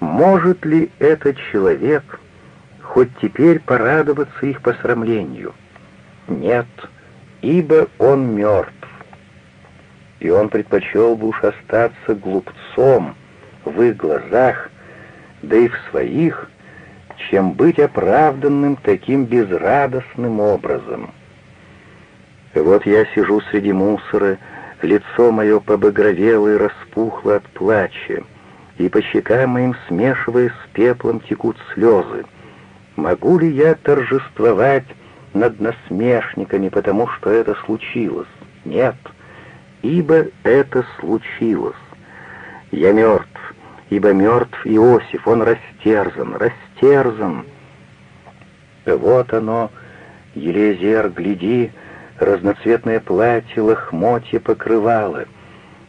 может ли этот человек хоть теперь порадоваться их посрамлению? Нет, ибо он мертв. И он предпочел бы уж остаться глупцом в их глазах, да и в своих, чем быть оправданным таким безрадостным образом. Вот я сижу среди мусора, лицо мое побагровело и распухло от плача, и по щекам моим смешиваясь с пеплом текут слезы. Могу ли я торжествовать над насмешниками, потому что это случилось? Нет, ибо это случилось. Я мертв, ибо мертв Иосиф, он растерзан, растерзан. Вот оно, Елизер, гляди, разноцветное платье, лохмотье покрывало.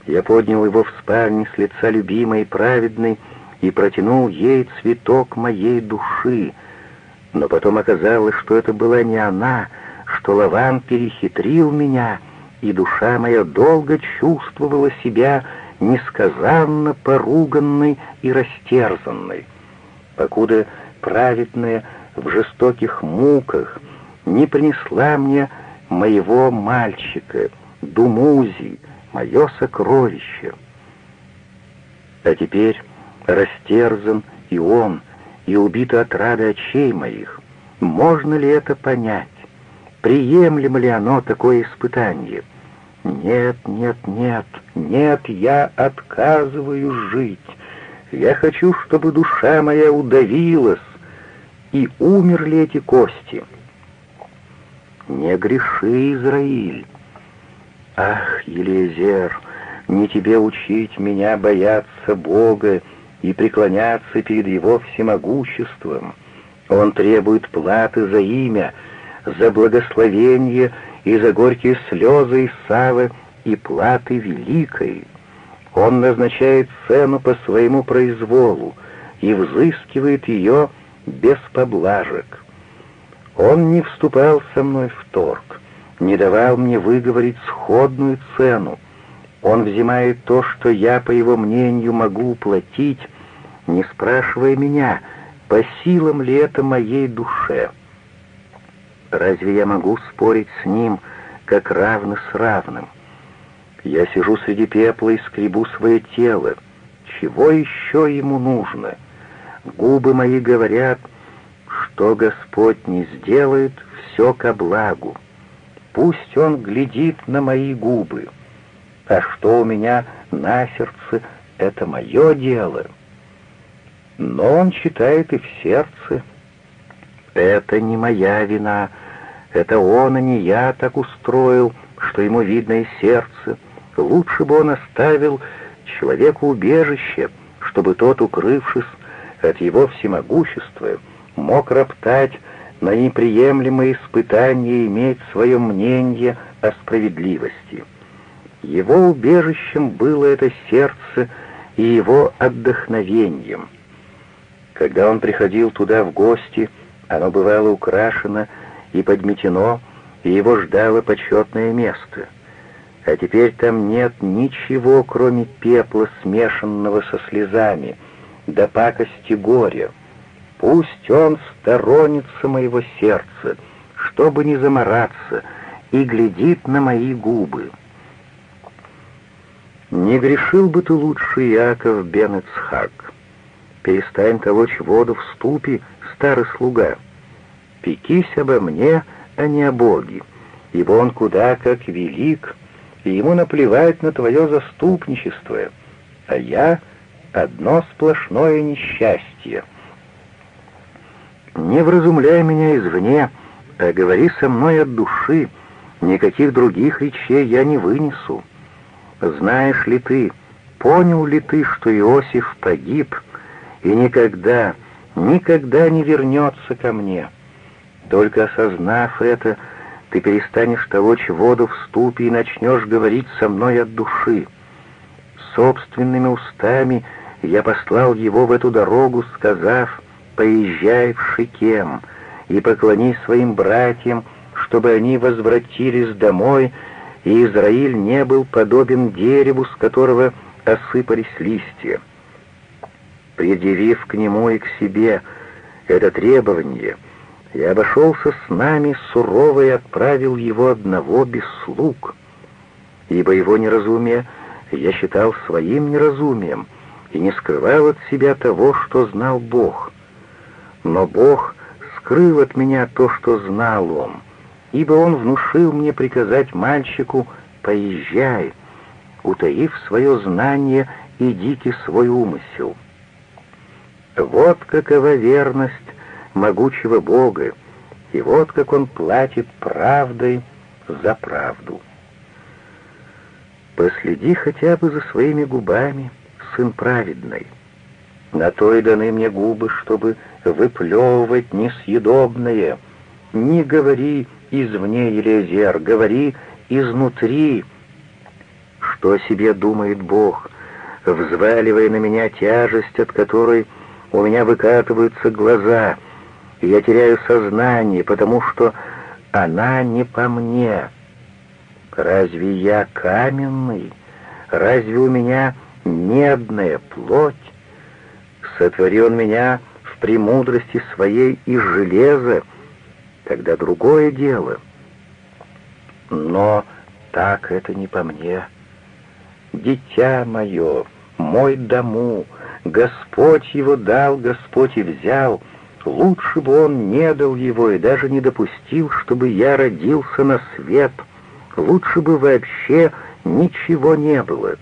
Я поднял его в спальне с лица любимой и праведной и протянул ей цветок моей души. Но потом оказалось, что это была не она, что Лаван перехитрил меня, и душа моя долго чувствовала себя несказанно поруганной и растерзанной, покуда праведная в жестоких муках не принесла мне моего мальчика, Думузи, мое сокровище. А теперь растерзан и он, и убит от рады очей моих. Можно ли это понять? Приемлемо ли оно такое испытание? Нет, нет, нет, нет, я отказываюсь жить. Я хочу, чтобы душа моя удавилась, и умерли эти кости. Не греши, Израиль. Ах, Елизер, не тебе учить меня бояться Бога и преклоняться перед Его всемогуществом. Он требует платы за имя, за благословение и за горькие слезы Исавы и платы великой. Он назначает цену по своему произволу и взыскивает ее без поблажек. Он не вступал со мной в торг, не давал мне выговорить сходную цену. Он взимает то, что я, по его мнению, могу уплатить, не спрашивая меня, по силам ли это моей душе. Разве я могу спорить с ним, как равно с равным? Я сижу среди пепла и скребу свое тело. Чего еще ему нужно? Губы мои говорят, что Господь не сделает, все ко благу. Пусть Он глядит на мои губы. А что у меня на сердце, это мое дело. Но Он читает и в сердце. Это не моя вина, это Он, а не я так устроил, что ему видно и сердце. Лучше бы он оставил человеку убежище, чтобы тот, укрывшись от его всемогущества, мог роптать на неприемлемые испытания иметь свое мнение о справедливости. Его убежищем было это сердце и его отдохновением. Когда он приходил туда в гости, оно бывало украшено и подметено, и его ждало почетное место — а теперь там нет ничего, кроме пепла, смешанного со слезами, да пакости горя. Пусть он сторонится моего сердца, чтобы не замораться, и глядит на мои губы. Не грешил бы ты лучше, Иаков бен. Перестань толочь воду в ступе, старый слуга. Пекись обо мне, а не о Боге, ибо он куда как велик, и ему наплевать на твое заступничество, а я — одно сплошное несчастье. Не вразумляй меня извне, а говори со мной от души, никаких других речей я не вынесу. Знаешь ли ты, понял ли ты, что Иосиф погиб и никогда, никогда не вернется ко мне? Только осознав это, — ты перестанешь толочь воду в ступе и начнешь говорить со мной от души. Собственными устами я послал его в эту дорогу, сказав, «Поезжай в Шикем и поклонись своим братьям, чтобы они возвратились домой, и Израиль не был подобен дереву, с которого осыпались листья». предъявив к нему и к себе это требование, я обошелся с нами сурово и отправил его одного без слуг, ибо его неразумие я считал своим неразумием и не скрывал от себя того, что знал Бог. Но Бог скрыл от меня то, что знал Он, ибо Он внушил мне приказать мальчику «поезжай», утаив свое знание и дикий свой умысел. Вот какова верность могучего Бога, и вот как Он платит правдой за правду. Последи хотя бы за своими губами, сын праведный. На то и даны мне губы, чтобы выплевывать несъедобное. Не говори извне, Елизер, говори изнутри. Что о себе думает Бог, взваливая на меня тяжесть, от которой у меня выкатываются глаза, и я теряю сознание, потому что она не по мне». Разве я каменный? Разве у меня медная плоть? Сотворил меня в премудрости своей из железа, тогда другое дело. Но так это не по мне. Дитя мое, мой дому, Господь его дал, Господь и взял, лучше бы он не дал его и даже не допустил, чтобы я родился на свет — Лучше бы вообще ничего не было.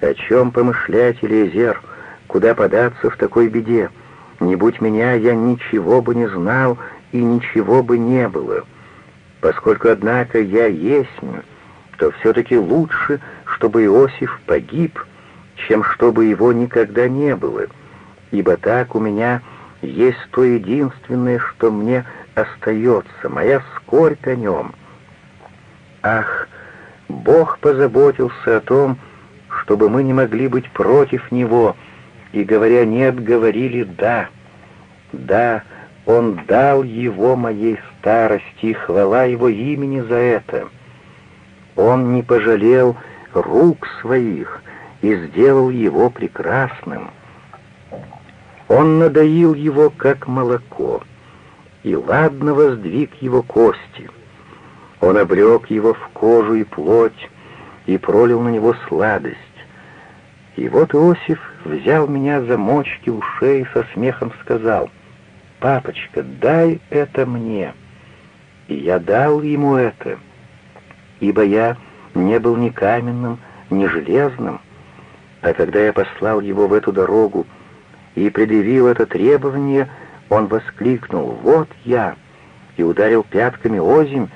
О чем помышлять, Элизер? Куда податься в такой беде? Не будь меня, я ничего бы не знал и ничего бы не было. Поскольку, однако, я есть, то все-таки лучше, чтобы Иосиф погиб, чем чтобы его никогда не было, ибо так у меня есть то единственное, что мне остается, моя скорбь о нем — Ах, Бог позаботился о том, чтобы мы не могли быть против Него, и, говоря «нет», говорили «да». Да, Он дал его моей старости, хвала Его имени за это. Он не пожалел рук своих и сделал его прекрасным. Он надоил его, как молоко, и ладно воздвиг его кости — он облег его в кожу и плоть и пролил на него сладость. И вот Иосиф взял меня за мочки ушей и со смехом сказал, «Папочка, дай это мне». И я дал ему это, ибо я не был ни каменным, ни железным. А когда я послал его в эту дорогу и предъявил это требование, он воскликнул «Вот я!» и ударил пятками озимь,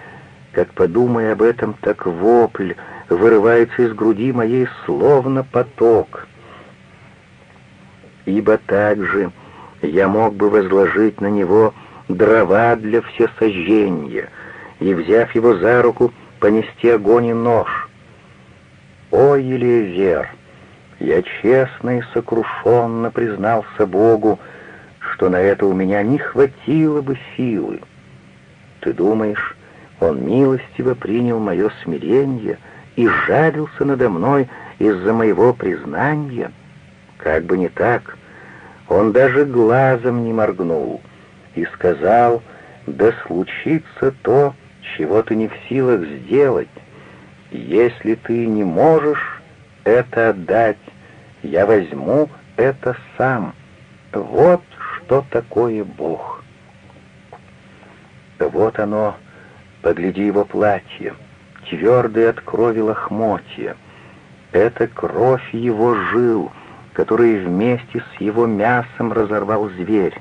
как подумая об этом, так вопль вырывается из груди моей словно поток. Ибо также я мог бы возложить на него дрова для всесожжения и, взяв его за руку, понести огонь и нож. О, Елизер! Я честно и сокрушенно признался Богу, что на это у меня не хватило бы силы. Ты думаешь, он милостиво принял мое смирение и жалился надо мной из-за моего признания. Как бы не так, он даже глазом не моргнул и сказал, «Да случится то, чего ты не в силах сделать. Если ты не можешь это отдать, я возьму это сам. Вот что такое Бог». Вот оно, Погляди его платье, твердые от крови лохмотья. Это кровь его жил, который вместе с его мясом разорвал зверь.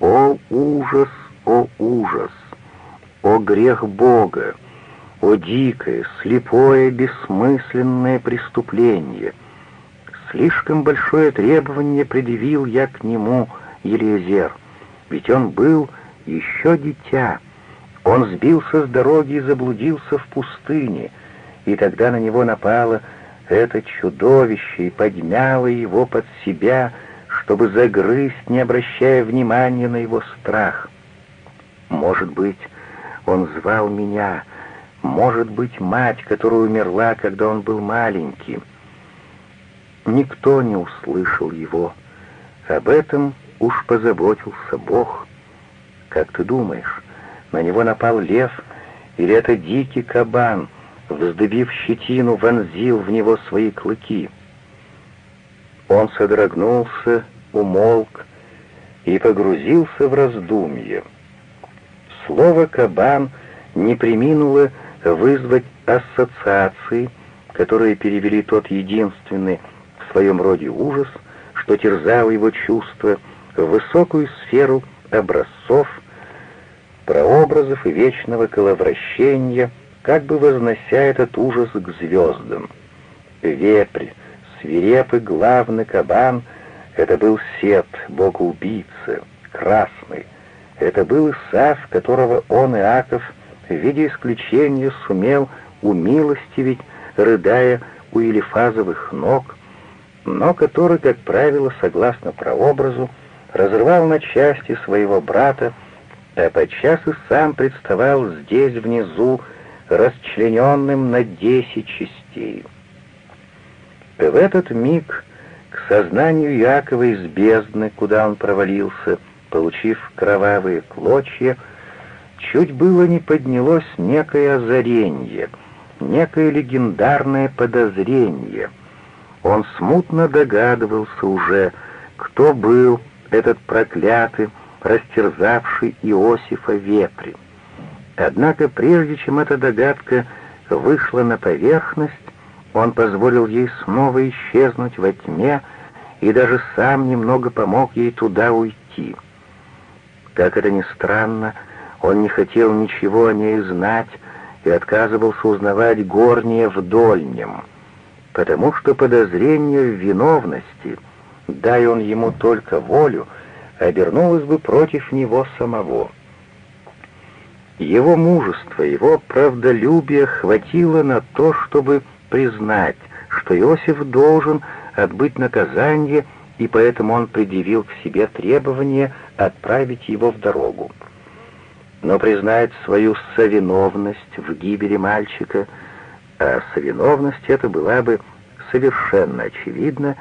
О ужас, о ужас! О грех Бога! О дикое, слепое, бессмысленное преступление! Слишком большое требование предъявил я к нему, Елизер, ведь он был еще дитя, он сбился с дороги и заблудился в пустыне, и тогда на него напало это чудовище и подмяло его под себя, чтобы загрызть, не обращая внимания на его страх. Может быть, он звал меня, может быть, мать, которая умерла, когда он был маленький. Никто не услышал его, Об этом уж позаботился Бог. Как ты думаешь, на него напал лев, или это дикий кабан, вздыбив щетину, вонзил в него свои клыки? Он содрогнулся, умолк и погрузился в раздумье. Слово «кабан» не приминуло вызвать ассоциации, которые перевели тот единственный в своем роде ужас, что терзал его чувства, в высокую сферу образцов, прообразов и вечного коловращения, как бы вознося этот ужас к звездам. Вепрь, свирепый главный кабан — это был Сет, бог-убийца, красный. Это был Исав, которого он, Иаков, в виде исключения сумел умилостивить, рыдая у Елифазовых ног, но который, как правило, согласно прообразу, разрывал на части своего брата, а подчас и сам представал здесь, внизу, расчлененным на десять частей. В этот миг к сознанию Якова из бездны, куда он провалился, получив кровавые клочья, чуть было не поднялось некое озарение, некое легендарное подозрение. Он смутно догадывался уже, кто был этот проклятый, растерзавший Иосифа вепрь. Однако прежде чем эта догадка вышла на поверхность, он позволил ей снова исчезнуть во тьме и даже сам немного помог ей туда уйти. Как это ни странно, он не хотел ничего о ней знать и отказывался узнавать горнее в дольнем, потому что подозрение в виновности, дай он ему только волю, обернулось бы против него самого. Его мужество, его правдолюбие хватило на то, чтобы признать, что Иосиф должен отбыть наказание, и поэтому он предъявил к себе требование отправить его в дорогу. Но признать свою совиновность в гибели мальчика, а совиновность это была бы совершенно очевидна,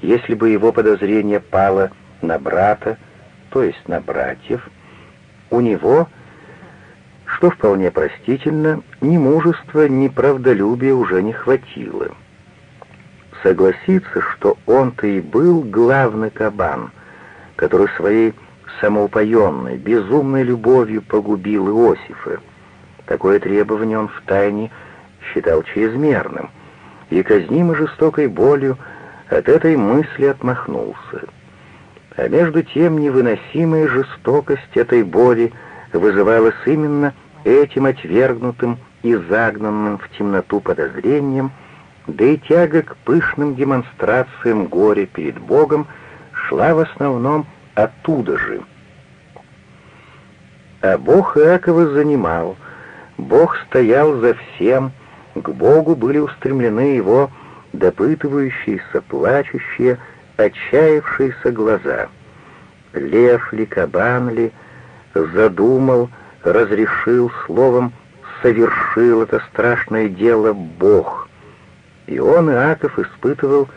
если бы его подозрение пало на брата, то есть на братьев, у него — что вполне простительно, ни мужества, ни правдолюбия уже не хватило. Согласиться, что он-то и был главный кабан, который своей самоупоенной, безумной любовью погубил Иосифа. Такое требование он втайне считал чрезмерным, и казнимой жестокой болью от этой мысли отмахнулся. А между тем невыносимая жестокость этой боли — вызывалось именно этим отвергнутым и загнанным в темноту подозрением, да и тяга к пышным демонстрациям горя перед Богом шла в основном оттуда же. А Бог Иакова занимал, Бог стоял за всем, к Богу были устремлены его допытывающиеся, плачущие, отчаявшиеся глаза. Лев ли, кабан ли — задумал, разрешил, словом, совершил это страшное дело Бог. И он, Иаков, испытывал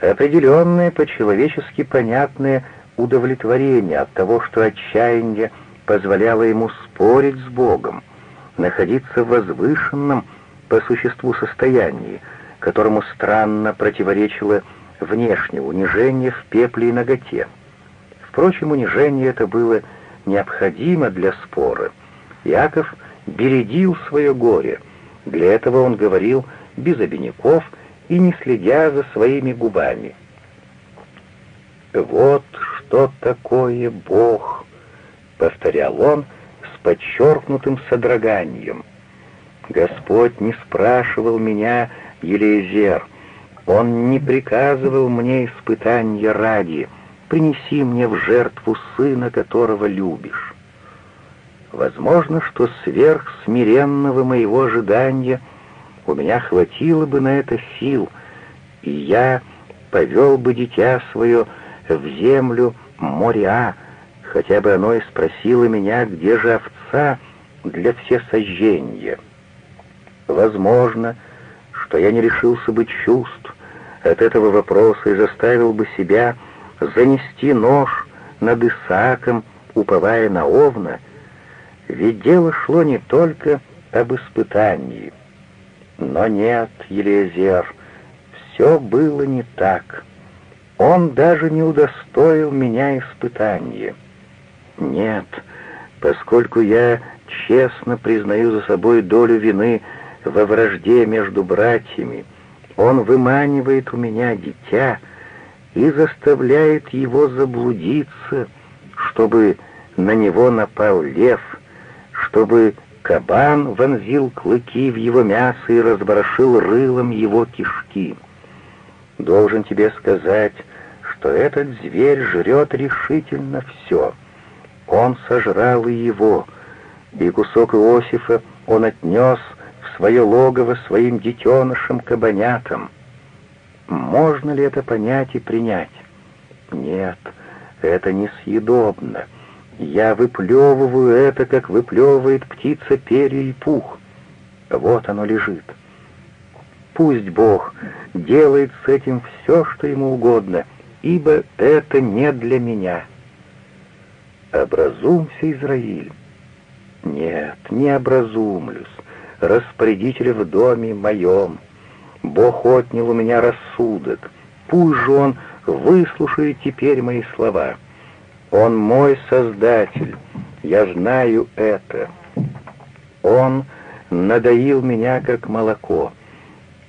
определенное по-человечески понятное удовлетворение от того, что отчаяние позволяло ему спорить с Богом, находиться в возвышенном по существу состоянии, которому странно противоречило внешнее унижение в пепле и ноготе. Впрочем, унижение это было необходимо для спора. Яков бередил свое горе. Для этого он говорил без обиняков и не следя за своими губами. «Вот что такое Бог!» — повторял он с подчеркнутым содроганием. «Господь не спрашивал меня, Елизер, Он не приказывал мне испытания ради, принеси мне в жертву сына, которого любишь. Возможно, что сверх смиренного моего ожидания у меня хватило бы на это сил, и я повел бы дитя свое в землю моря, хотя бы оно и спросило меня, где же овца для всесожжения. Возможно, что я не решился бы чувств от этого вопроса и заставил бы себя занести нож над Исааком, уповая на Овна, ведь дело шло не только об испытании. Но нет, Елизер, все было не так. Он даже не удостоил меня испытания. Нет, поскольку я честно признаю за собой долю вины во вражде между братьями, он выманивает у меня дитя и заставляет его заблудиться, чтобы на него напал лев, чтобы кабан вонзил клыки в его мясо и разворошил рылом его кишки. Должен тебе сказать, что этот зверь жрет решительно все. Он сожрал и его, и кусок Иосифа он отнес в свое логово своим детенышам-кабанятам. Можно ли это понять и принять? Нет, это несъедобно. Я выплевываю это, как выплевывает птица перья и пух. Вот оно лежит. Пусть Бог делает с этим все, что ему угодно, ибо это не для меня. Образумся, Израиль. Нет, не образумлюсь. Распорядитель в доме моем. Бог отнял у меня рассудок. Пусть же он выслушает теперь мои слова. Он мой Создатель, я знаю это. Он надоил меня, как молоко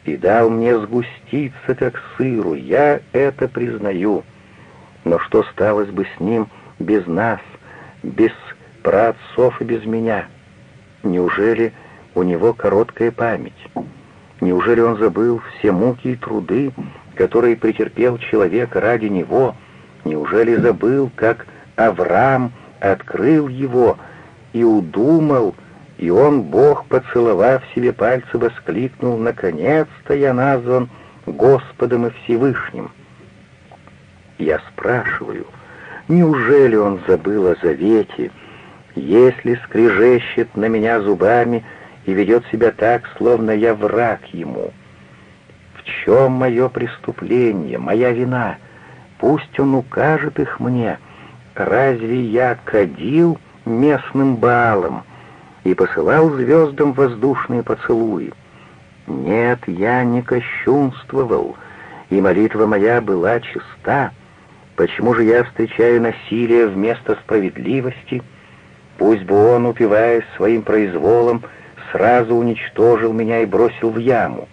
и дал мне сгуститься, как сыру, я это признаю. Но что сталось бы с ним без нас, без праотцов и без меня? Неужели у него короткая память? Неужели он забыл все муки и труды, которые претерпел человек ради него? Неужели забыл, как Авраам открыл его и удумал, и он, Бог, поцеловав себе пальцы, воскликнул, «Наконец-то я назван Господом и Всевышним». Я спрашиваю, неужели он забыл о завете, если скрежещет на меня зубами и ведет себя так, словно я враг ему? В чем мое преступление, моя вина? Пусть он укажет их мне. Разве я кадил местным балом?» и посылал звездам воздушные поцелуи. Нет, я не кощунствовал, и молитва моя была чиста. Почему же я встречаю насилие вместо справедливости? Пусть бы он, упиваясь своим произволом, сразу уничтожил меня и бросил в яму.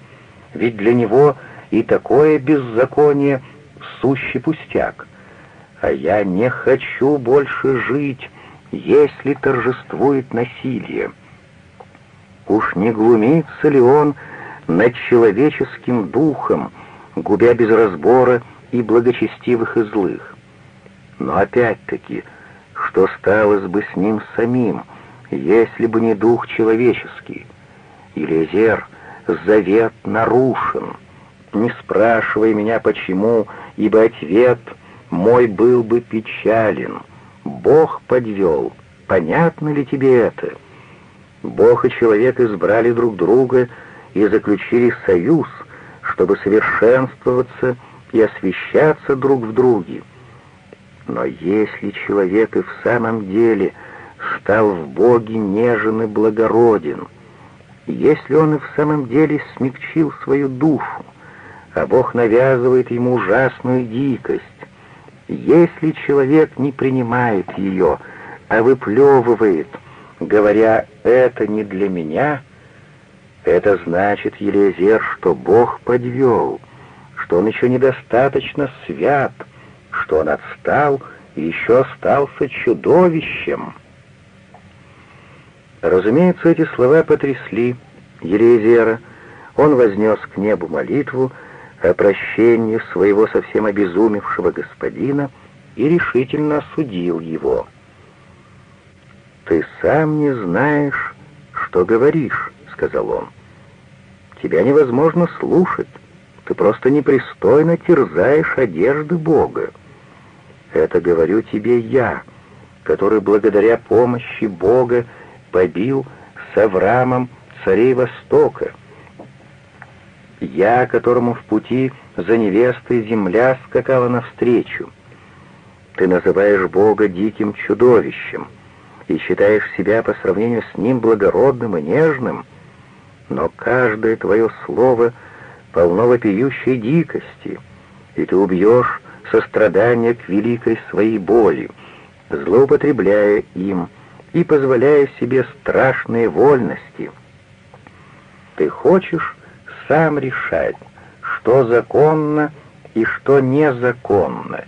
Ведь для него и такое беззаконие — сущий пустяк. А я не хочу больше жить, если торжествует насилие. Уж не глумится ли он над человеческим духом, губя без разбора и благочестивых и злых? Но опять-таки, что сталось бы с ним самим, если бы не дух человеческий? Елизер, завет нарушен. Не спрашивай меня почему, ибо ответ мой был бы печален — Бог подвел. Понятно ли тебе это? Бог и человек избрали друг друга и заключили союз, чтобы совершенствоваться и освещаться друг в друге. Но если человек и в самом деле стал в Боге нежен и благороден, если он и в самом деле смягчил свою душу, а Бог навязывает ему ужасную дикость, если человек не принимает ее, а выплевывает, говоря «это не для меня», это значит, Елизер, что Бог подвел, что он еще недостаточно свят, что он отстал и еще остался чудовищем. Разумеется, эти слова потрясли Елизера. Он вознес к небу молитву, о прощении своего совсем обезумевшего господина и решительно осудил его. «Ты сам не знаешь, что говоришь», — сказал он. «Тебя невозможно слушать, ты просто непристойно терзаешь одежды Бога. Это говорю тебе я, который благодаря помощи Бога побил с Авраамом царей Востока, я, которому в пути за невестой земля скакала навстречу. Ты называешь Бога диким чудовищем и считаешь себя по сравнению с Ним благородным и нежным, но каждое твое слово полно вопиющей дикости, и ты убьешь сострадание к великой своей боли, злоупотребляя им и позволяя себе страшные вольности. Ты хочешь сам решать, что законно и что незаконно,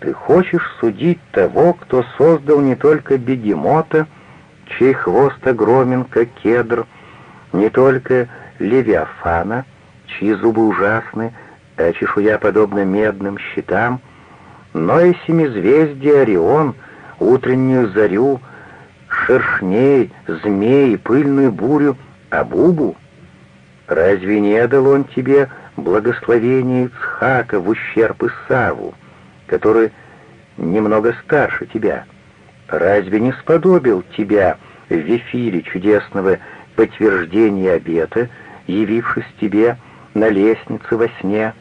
ты хочешь судить того, кто создал не только бегемота, чей хвост огромен, как кедр, не только левиафана, чьи зубы ужасны, а чешуя подобна медным щитам, но и семизвездие Орион, утреннюю зарю, шершней, змей, пыльную бурю, Абубу? Разве не дал он тебе благословение Ицхака в ущерб Исаву? который немного старше тебя. Разве не сподобил тебя в эфире чудесного подтверждения обета, явившись тебе на лестнице во сне?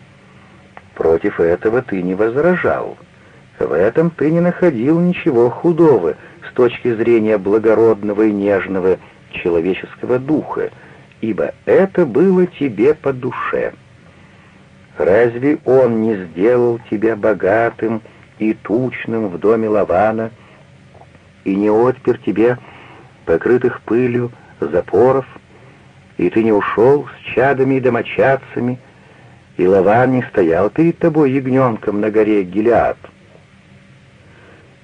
Против этого ты не возражал. В этом ты не находил ничего худого с точки зрения благородного и нежного человеческого духа, ибо это было тебе по душе. Разве он не сделал тебя богатым и тучным в доме Лавана и не отпер тебе покрытых пылью запоров, и ты не ушел с чадами и домочадцами, и Лаван не стоял перед тобой ягненком на горе Гилиад?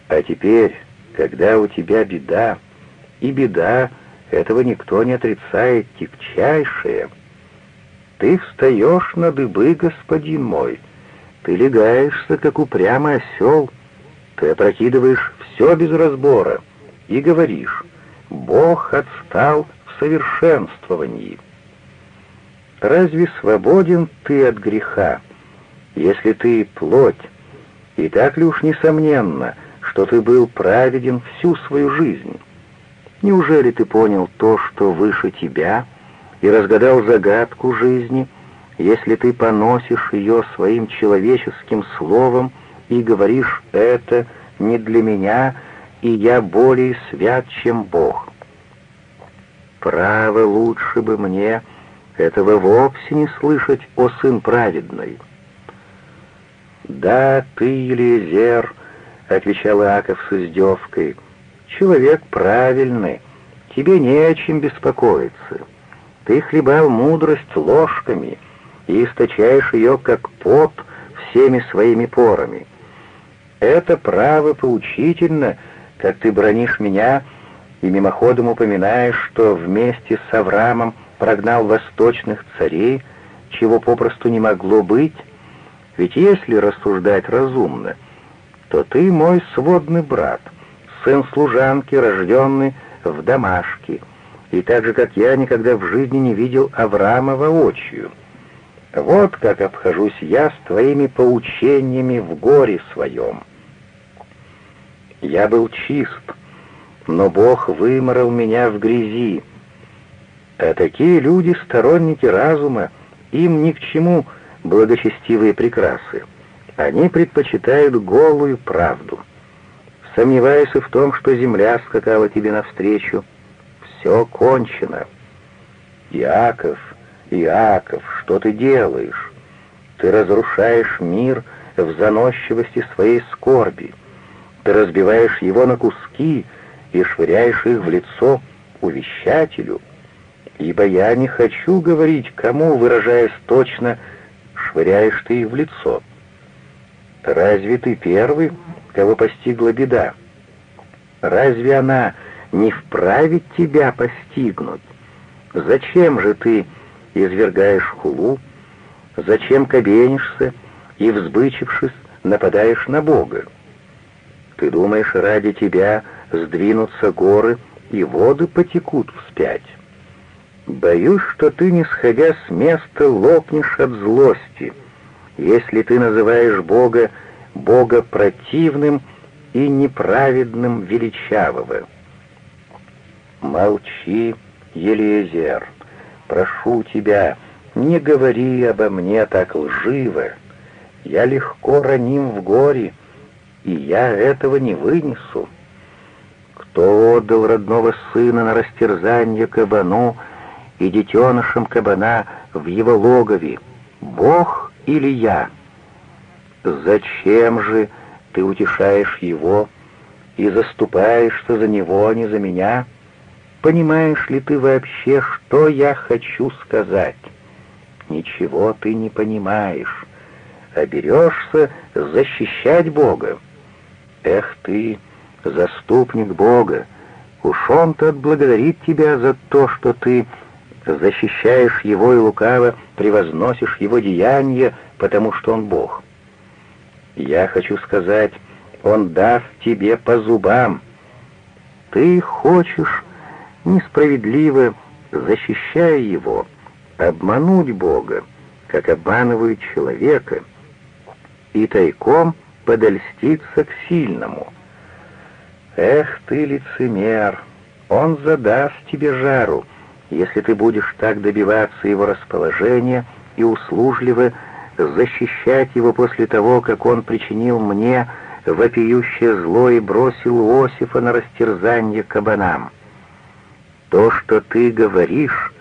А теперь, когда у тебя беда, и беда, этого никто не отрицает, тягчайшая — ты встаешь на дыбы, господин мой. Ты легаешься, как упрямый осел. Ты опрокидываешь все без разбора и говоришь, Бог отстал в совершенствовании. Разве свободен ты от греха, если ты плоть? И так ли уж несомненно, что ты был праведен всю свою жизнь? Неужели ты понял то, что выше тебя — и разгадал загадку жизни, если ты поносишь ее своим человеческим словом и говоришь «это не для меня, и я более свят, чем Бог». Право лучше бы мне этого вовсе не слышать, о сын праведный. «Да, ты, Елизер», — отвечал Иаков с издевкой, — «человек правильный, тебе не о чем беспокоиться». Ты хлебал мудрость ложками и источаешь ее, как пот, всеми своими порами. Это право поучительно, как ты бронишь меня и мимоходом упоминаешь, что вместе с Авраамом прогнал восточных царей, чего попросту не могло быть. Ведь если рассуждать разумно, то ты мой сводный брат, сын служанки, рожденный в Дамашке, и так же, как я, никогда в жизни не видел Авраама воочию. Вот как обхожусь я с твоими поучениями в горе своем. Я был чист, но Бог выморал меня в грязи. А такие люди — сторонники разума, им ни к чему благочестивые прекрасы. Они предпочитают голую правду. Сомневаясь в том, что земля скакала тебе навстречу, — все кончено. Иаков, Иаков, что ты делаешь? Ты разрушаешь мир в заносчивости своей скорби. Ты разбиваешь его на куски и швыряешь их в лицо увещателю. Ибо я не хочу говорить, кому, выражаясь точно, швыряешь ты их в лицо. Разве ты первый, кого постигла беда? Разве она не вправе тебя постигнуть. Зачем же ты извергаешь хулу? Зачем кабенишься и, взбычившись, нападаешь на Бога? Ты думаешь, ради тебя сдвинутся горы и воды потекут вспять? Боюсь, что ты, не сходя с места, лопнешь от злости, если ты называешь Бога Бога противным и неправедным величавого. «Молчи, Елизер, прошу тебя, не говори обо мне так лживо. Я легко раним в горе, и я этого не вынесу. Кто отдал родного сына на растерзание кабану и детенышам кабана в его логове, Бог или я? Зачем же ты утешаешь его и заступаешься за него, а не за меня? Понимаешь ли ты вообще, что я хочу сказать? Ничего ты не понимаешь, а берешься защищать Бога. Эх ты, заступник Бога, уж он-то отблагодарит тебя за то, что ты защищаешь его и лукаво превозносишь его деяния, потому что он Бог. Я хочу сказать, он даст тебе по зубам. Ты хочешь, несправедливо защищая его, обмануть Бога, как обманывают человека, и тайком подольститься к сильному. Эх ты, лицемер, он задаст тебе жару, если ты будешь так добиваться его расположения и услужливо защищать его после того, как он причинил мне вопиющее зло и бросил Иосифа на растерзание кабанам. То, что ты говоришь,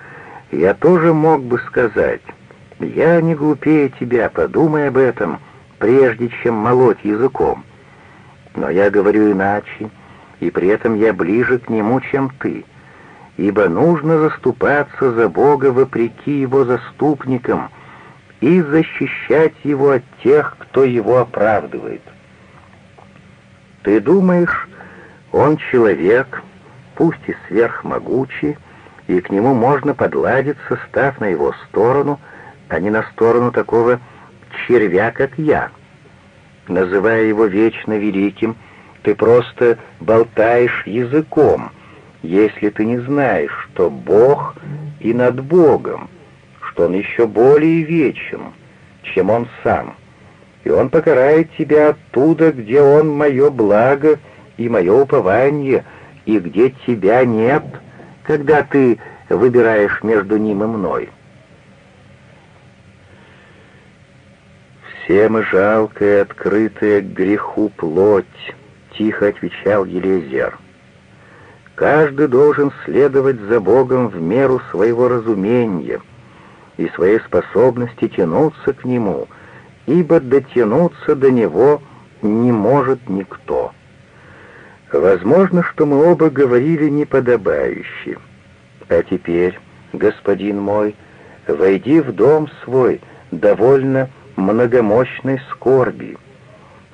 я тоже мог бы сказать. Я не глупее тебя, подумай об этом, прежде чем молоть языком. Но я говорю иначе, и при этом я ближе к нему, чем ты, ибо нужно заступаться за Бога вопреки его заступникам и защищать его от тех, кто его оправдывает. Ты думаешь, он человек, пусть и сверхмогучий, и к нему можно подладиться, став на его сторону, а не на сторону такого червя, как я. Называя его вечно великим, ты просто болтаешь языком, если ты не знаешь, что Бог и над Богом, что Он еще более вечен, чем Он сам, и Он покарает тебя оттуда, где Он мое благо и мое упование, и где тебя нет, когда ты выбираешь между ним и мной. «Все мы жалкая, открытая к греху плоть», — тихо отвечал Елизер. «Каждый должен следовать за Богом в меру своего разумения и своей способности тянуться к Нему, ибо дотянуться до Него не может никто». Возможно, что мы оба говорили неподобающе. А теперь, господин мой, войди в дом свой, довольно многомощной скорби.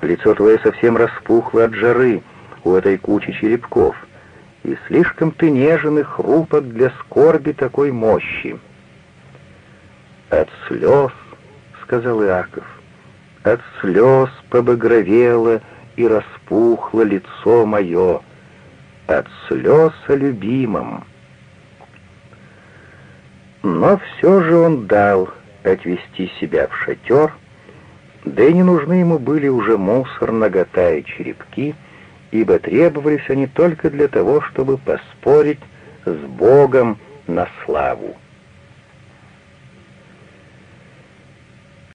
Лицо твое совсем распухло от жары у этой кучи черепков, и слишком ты нежен и хрупок для скорби такой мощи. «От слез», — сказал Иаков, — «от слез побагровело и распухло лицо мое, от слез о любимом». Но все же он дал отвести себя в шатер, да и не нужны ему были уже мусор, нагота и черепки, ибо требовались они только для того, чтобы поспорить с Богом на славу.